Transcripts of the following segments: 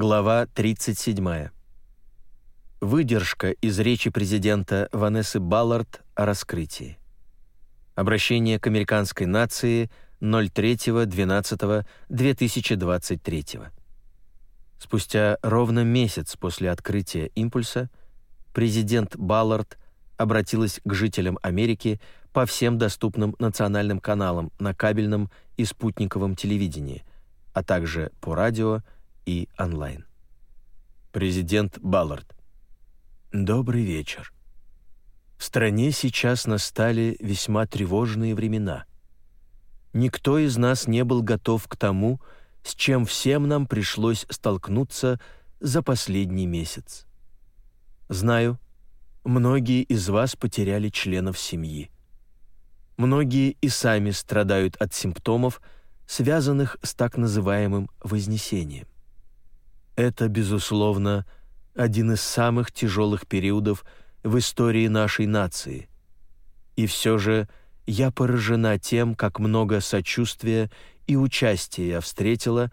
Глава 37. Выдержка из речи президента Ванессы Баллард о раскрытии. Обращение к американской нации 03.12.2023. Спустя ровно месяц после открытия импульса президент Баллард обратилась к жителям Америки по всем доступным национальным каналам на кабельном и спутниковом телевидении, а также по радио и онлайн. Президент Баллард. Добрый вечер. В стране сейчас настали весьма тревожные времена. Никто из нас не был готов к тому, с чем всем нам пришлось столкнуться за последний месяц. Знаю, многие из вас потеряли членов семьи. Многие и сами страдают от симптомов, связанных с так называемым вознесением. Это, безусловно, один из самых тяжелых периодов в истории нашей нации. И все же я поражена тем, как много сочувствия и участия я встретила,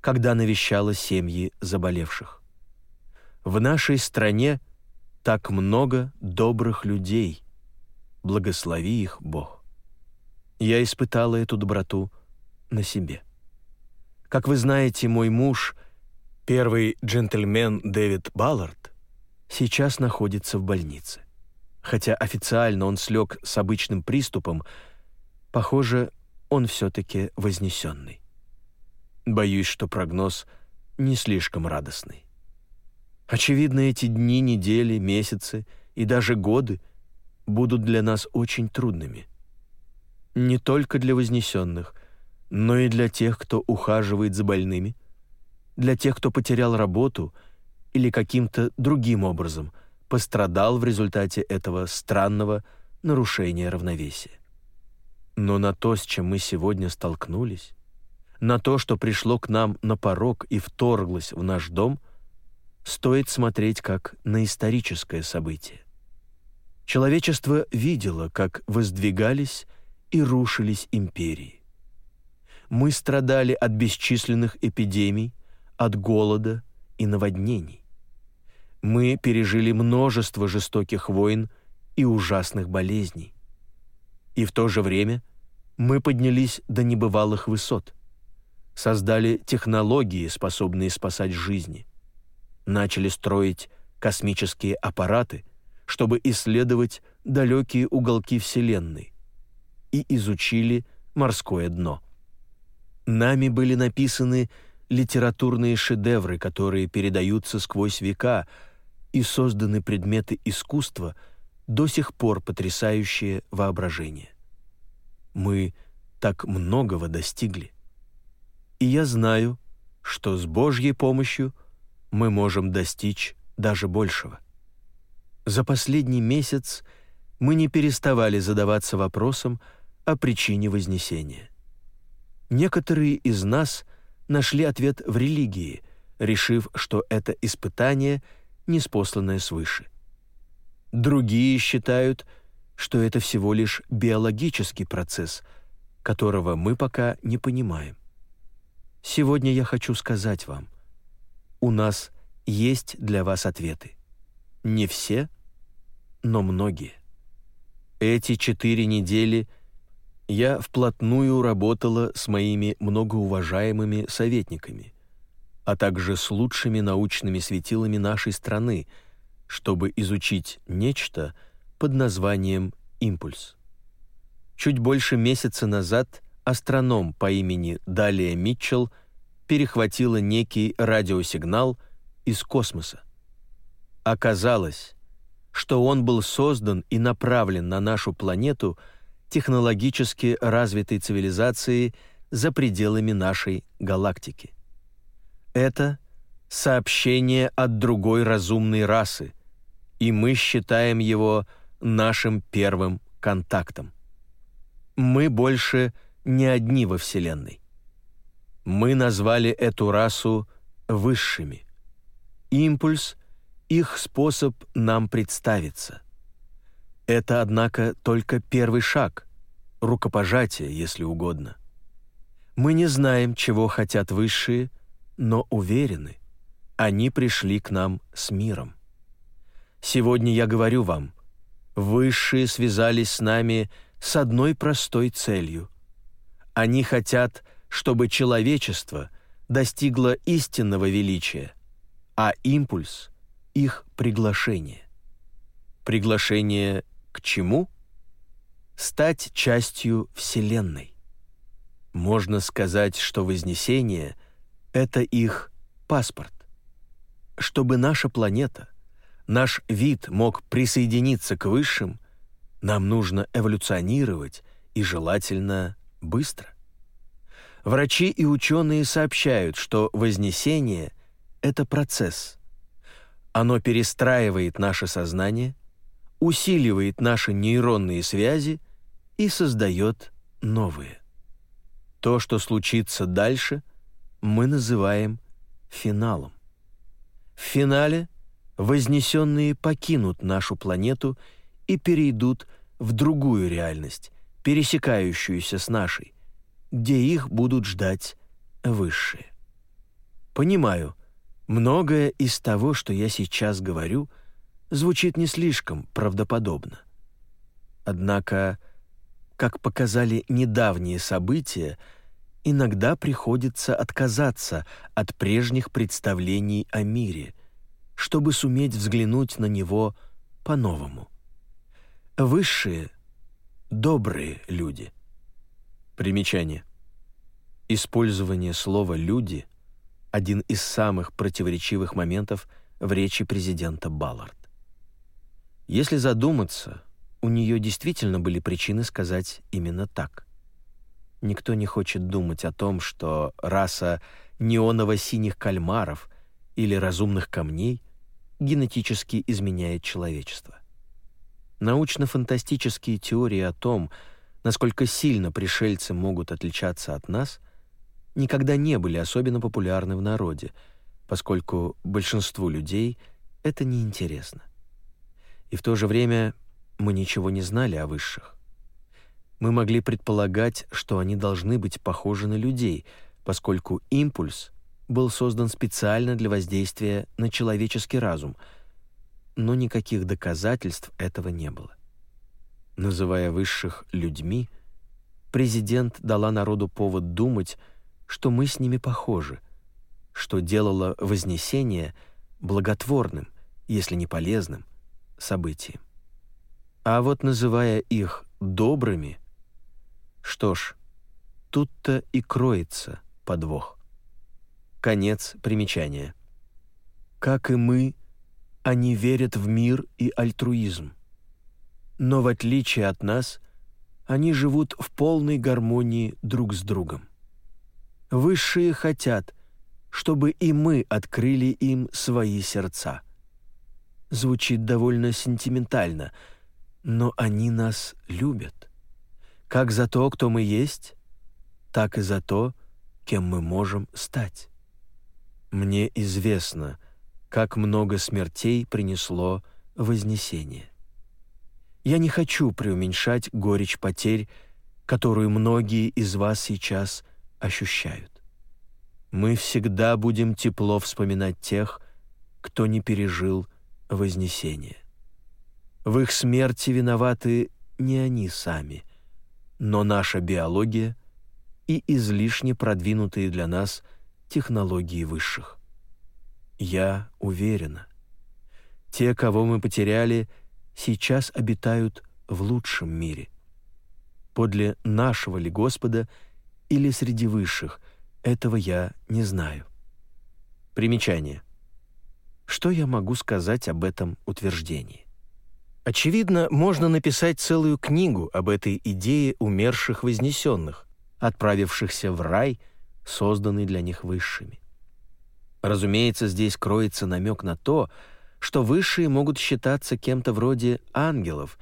когда навещала семьи заболевших. В нашей стране так много добрых людей. Благослови их Бог. Я испытала эту доброту на себе. Как вы знаете, мой муж, первый джентльмен Дэвид Баллард, сейчас находится в больнице. Хотя официально он слег с обычным приступом, похоже, он все-таки вознесенный. Боюсь, что прогноз не слишком радостный. Очевидно, эти дни, недели, месяцы и даже годы будут для нас очень трудными не только для вознесенных, но и для тех, кто ухаживает за больными, для тех, кто потерял работу или каким-то другим образом пострадал в результате этого странного нарушения равновесия. Но на то, с чем мы сегодня столкнулись, на то, что пришло к нам на порог и вторглось в наш дом, стоит смотреть как на историческое событие. Человечество видело, как воздвигались и рушились империи. Мы страдали от бесчисленных эпидемий, от голода и наводнений. Мы пережили множество жестоких войн и ужасных болезней. И в то же время мы поднялись до небывалых высот, создали технологии, способные спасать жизни, начали строить космические аппараты, чтобы исследовать далекие уголки Вселенной, и изучили морское дно. Нами были написаны литературные шедевры, которые передаются сквозь века, и созданы предметы искусства, до сих пор потрясающие воображение. Мы так многого достигли. И я знаю, что с Божьей помощью мы можем достичь даже большего. За последний месяц мы не переставали задаваться вопросом, о причине Вознесения. Некоторые из нас нашли ответ в религии, решив, что это испытание неспосланное свыше. Другие считают, что это всего лишь биологический процесс, которого мы пока не понимаем. Сегодня я хочу сказать вам, у нас есть для вас ответы. Не все, но многие. Эти четыре недели – я вплотную работала с моими многоуважаемыми советниками, а также с лучшими научными светилами нашей страны, чтобы изучить нечто под названием «импульс». Чуть больше месяца назад астроном по имени Далия Митчелл перехватила некий радиосигнал из космоса. Оказалось, что он был создан и направлен на нашу планету – технологически развитой цивилизации за пределами нашей галактики. Это сообщение от другой разумной расы, и мы считаем его нашим первым контактом. Мы больше не одни во Вселенной. Мы назвали эту расу высшими. Импульс — их способ нам представиться — это, однако, только первый шаг, рукопожатие, если угодно. Мы не знаем, чего хотят высшие, но уверены, они пришли к нам с миром. Сегодня я говорю вам, высшие связались с нами с одной простой целью. Они хотят, чтобы человечество достигло истинного величия, а импульс — их приглашение. Приглашение к чему? Стать частью Вселенной. Можно сказать, что Вознесение — это их паспорт. Чтобы наша планета, наш вид мог присоединиться к высшим, нам нужно эволюционировать и желательно быстро. Врачи и ученые сообщают, что Вознесение — это процесс. Оно перестраивает наше сознание, усиливает наши нейронные связи и создает новые. То, что случится дальше, мы называем финалом. В финале вознесенные покинут нашу планету и перейдут в другую реальность, пересекающуюся с нашей, где их будут ждать высшие. Понимаю, многое из того, что я сейчас говорю, звучит не слишком правдоподобно. Однако как показали недавние события, иногда приходится отказаться от прежних представлений о мире, чтобы суметь взглянуть на него по-новому. Высшие — добрые люди. Примечание. Использование слова «люди» — один из самых противоречивых моментов в речи президента Баллард. Если задуматься — у нее действительно были причины сказать именно так. Никто не хочет думать о том, что раса неоново-синих кальмаров или разумных камней генетически изменяет человечество. Научно-фантастические теории о том, насколько сильно пришельцы могут отличаться от нас, никогда не были особенно популярны в народе, поскольку большинству людей это неинтересно. И в то же время мы ничего не знали о высших. Мы могли предполагать, что они должны быть похожи на людей, поскольку импульс был создан специально для воздействия на человеческий разум, но никаких доказательств этого не было. Называя высших людьми, президент дала народу повод думать, что мы с ними похожи, что делало вознесение благотворным, если не полезным, событием. А вот называя их добрыми, что ж, тут-то и кроется подвох. Конец примечания. Как и мы, они верят в мир и альтруизм. Но в отличие от нас, они живут в полной гармонии друг с другом. Высшие хотят, чтобы и мы открыли им свои сердца. Звучит довольно сентиментально — но они нас любят. Как за то, кто мы есть, так и за то, кем мы можем стать. Мне известно, как много смертей принесло Вознесение. Я не хочу преуменьшать горечь потерь, которую многие из вас сейчас ощущают. Мы всегда будем тепло вспоминать тех, кто не пережил Вознесение. В их смерти виноваты не они сами, но наша биология и излишне продвинутые для нас технологии высших. Я уверена, те, кого мы потеряли, сейчас обитают в лучшем мире. Подле нашего ли Господа или среди высших, этого я не знаю. Примечание. Что я могу сказать об этом утверждении? Очевидно, можно написать целую книгу об этой идее умерших вознесенных, отправившихся в рай, созданный для них высшими. Разумеется, здесь кроется намек на то, что высшие могут считаться кем-то вроде ангелов,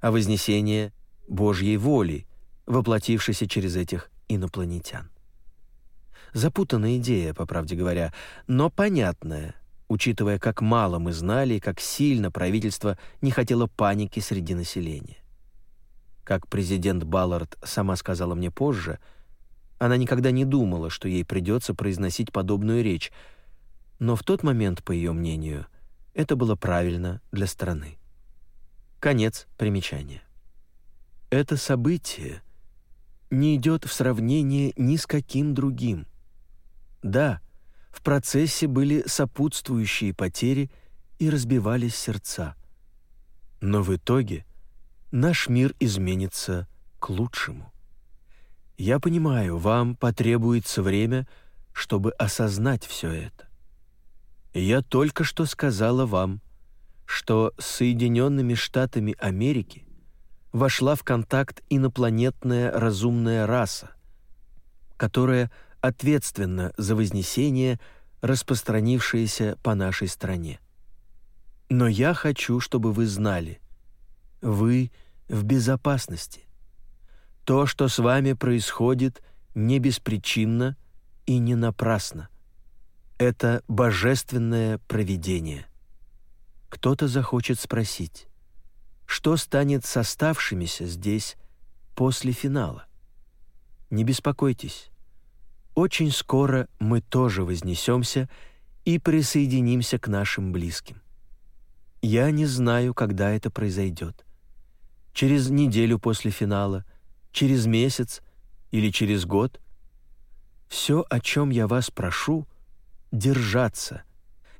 а вознесение — Божьей воли, воплотившейся через этих инопланетян. Запутанная идея, по правде говоря, но понятная — учитывая, как мало мы знали и как сильно правительство не хотело паники среди населения. Как президент Баллард сама сказала мне позже, она никогда не думала, что ей придется произносить подобную речь, но в тот момент, по ее мнению, это было правильно для страны. Конец примечания. Это событие не идет в сравнение ни с каким другим. Да, в процессе были сопутствующие потери и разбивались сердца. Но в итоге наш мир изменится к лучшему. Я понимаю, вам потребуется время, чтобы осознать все это. Я только что сказала вам, что с Соединенными Штатами Америки вошла в контакт инопланетная разумная раса, которая ответственна за вознесение, распространившееся по нашей стране. Но я хочу, чтобы вы знали, вы в безопасности. То, что с вами происходит, не беспричинно и не напрасно. Это божественное провидение. Кто-то захочет спросить, что станет с оставшимися здесь после финала? Не беспокойтесь. Очень скоро мы тоже вознесемся и присоединимся к нашим близким. Я не знаю, когда это произойдет. Через неделю после финала, через месяц или через год. Все, о чем я вас прошу, держаться,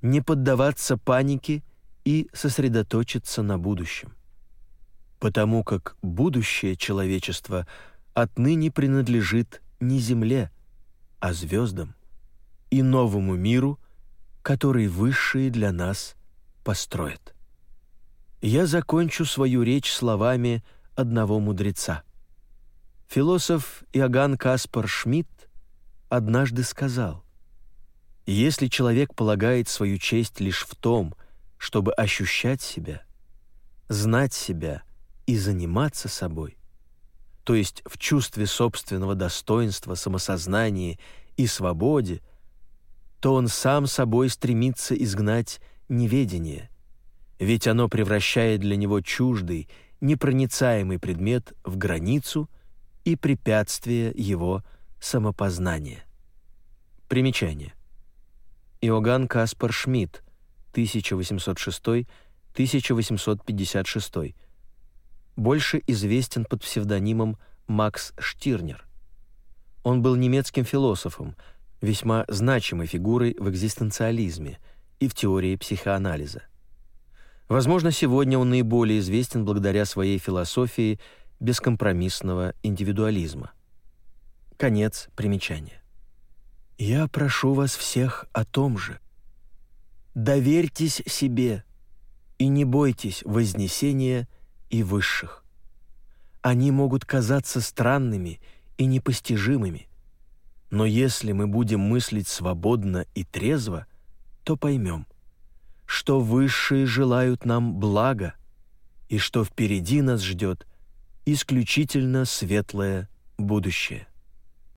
не поддаваться панике и сосредоточиться на будущем. Потому как будущее человечества отныне принадлежит не Земле, а звездам и новому миру, который высшие для нас построят. Я закончу свою речь словами одного мудреца. Философ Иоганн Каспар Шмидт однажды сказал, «Если человек полагает свою честь лишь в том, чтобы ощущать себя, знать себя и заниматься собой, то есть в чувстве собственного достоинства, самосознании и свободе, то он сам собой стремится изгнать неведение, ведь оно превращает для него чуждый, непроницаемый предмет в границу и препятствие его самопознания. Примечание. Иоганн Каспар Шмидт, 1806-1856, больше известен под псевдонимом Макс Штирнер. Он был немецким философом, весьма значимой фигурой в экзистенциализме и в теории психоанализа. Возможно, сегодня он наиболее известен благодаря своей философии бескомпромиссного индивидуализма. Конец примечания. Я прошу вас всех о том же. Доверьтесь себе и не бойтесь вознесения и высших. Они могут казаться странными и непостижимыми, но если мы будем мыслить свободно и трезво, то поймем, что высшие желают нам блага и что впереди нас ждет исключительно светлое будущее.